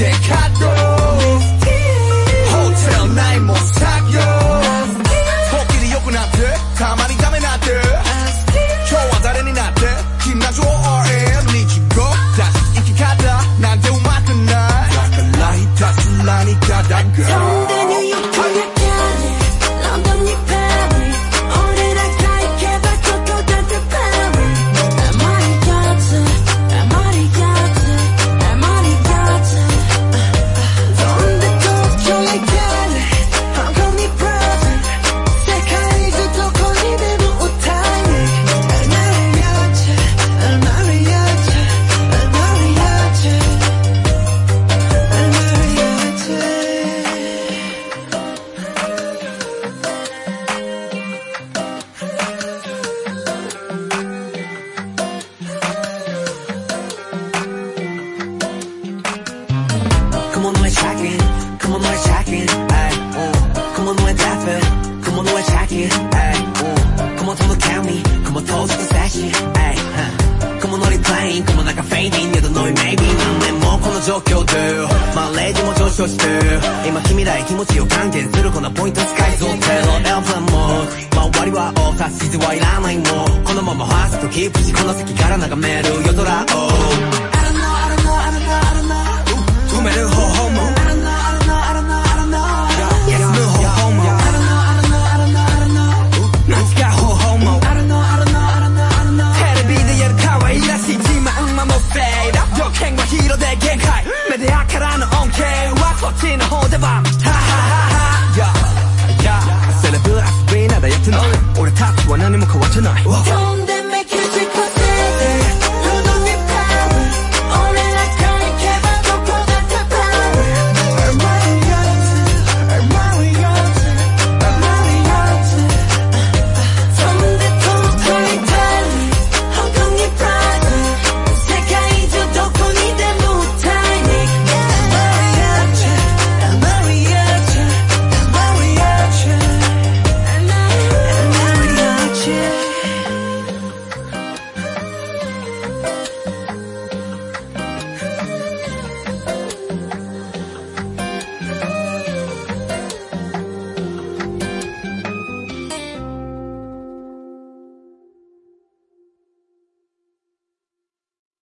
that cotton. 雲の上シャキン雲の上シャキン雲の上ダフン雲の上シャキン雲とのキャ雲とずっし雲のリプライン雲なフェイディン夜のイメイビー何年もこの状況でまあレジも上昇して今君らへ気持ちを還元するこのポイント使いぞテロエンプランも周りはオータはいらないもこのままファーストキープしこの先から眺める夜空を top one, I'm a coach.